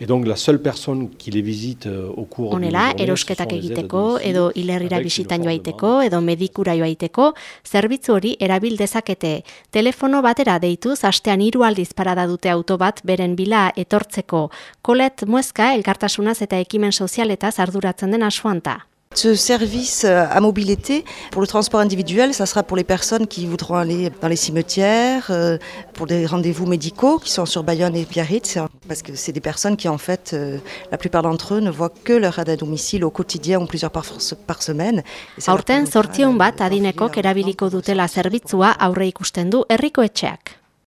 Et donc la seule personne qui les visite euh, au cours Honela, erosketak egiteko, edo hilerrira bisitan joaiteko, edo medikura joaiteko, zerbitzu hori erabil dezakete. Telefono batera deituz, astean hiru aldiz parada dute auto bat beren bila etortzeko. Kolet Mueska elkartasunaz eta ekimen sozialetaz arduratzen den asuanta. Ce service euh, à mobilité, pour le transport individuel, ça sera pour les personnes qui voudront aller dans les cimetières, euh, pour des rendez-vous médicaux qui sont sur Bayonne et Biarritz, parce que c'est des personnes qui, en fait, euh, la plupart d'entre eux ne voient que leur aide à domicile au quotidien ou plusieurs par, par semaine. Aurten, sortzion bat adinekok erabiliko dutela zerbitzua aurre ikusten du herriko etxeak.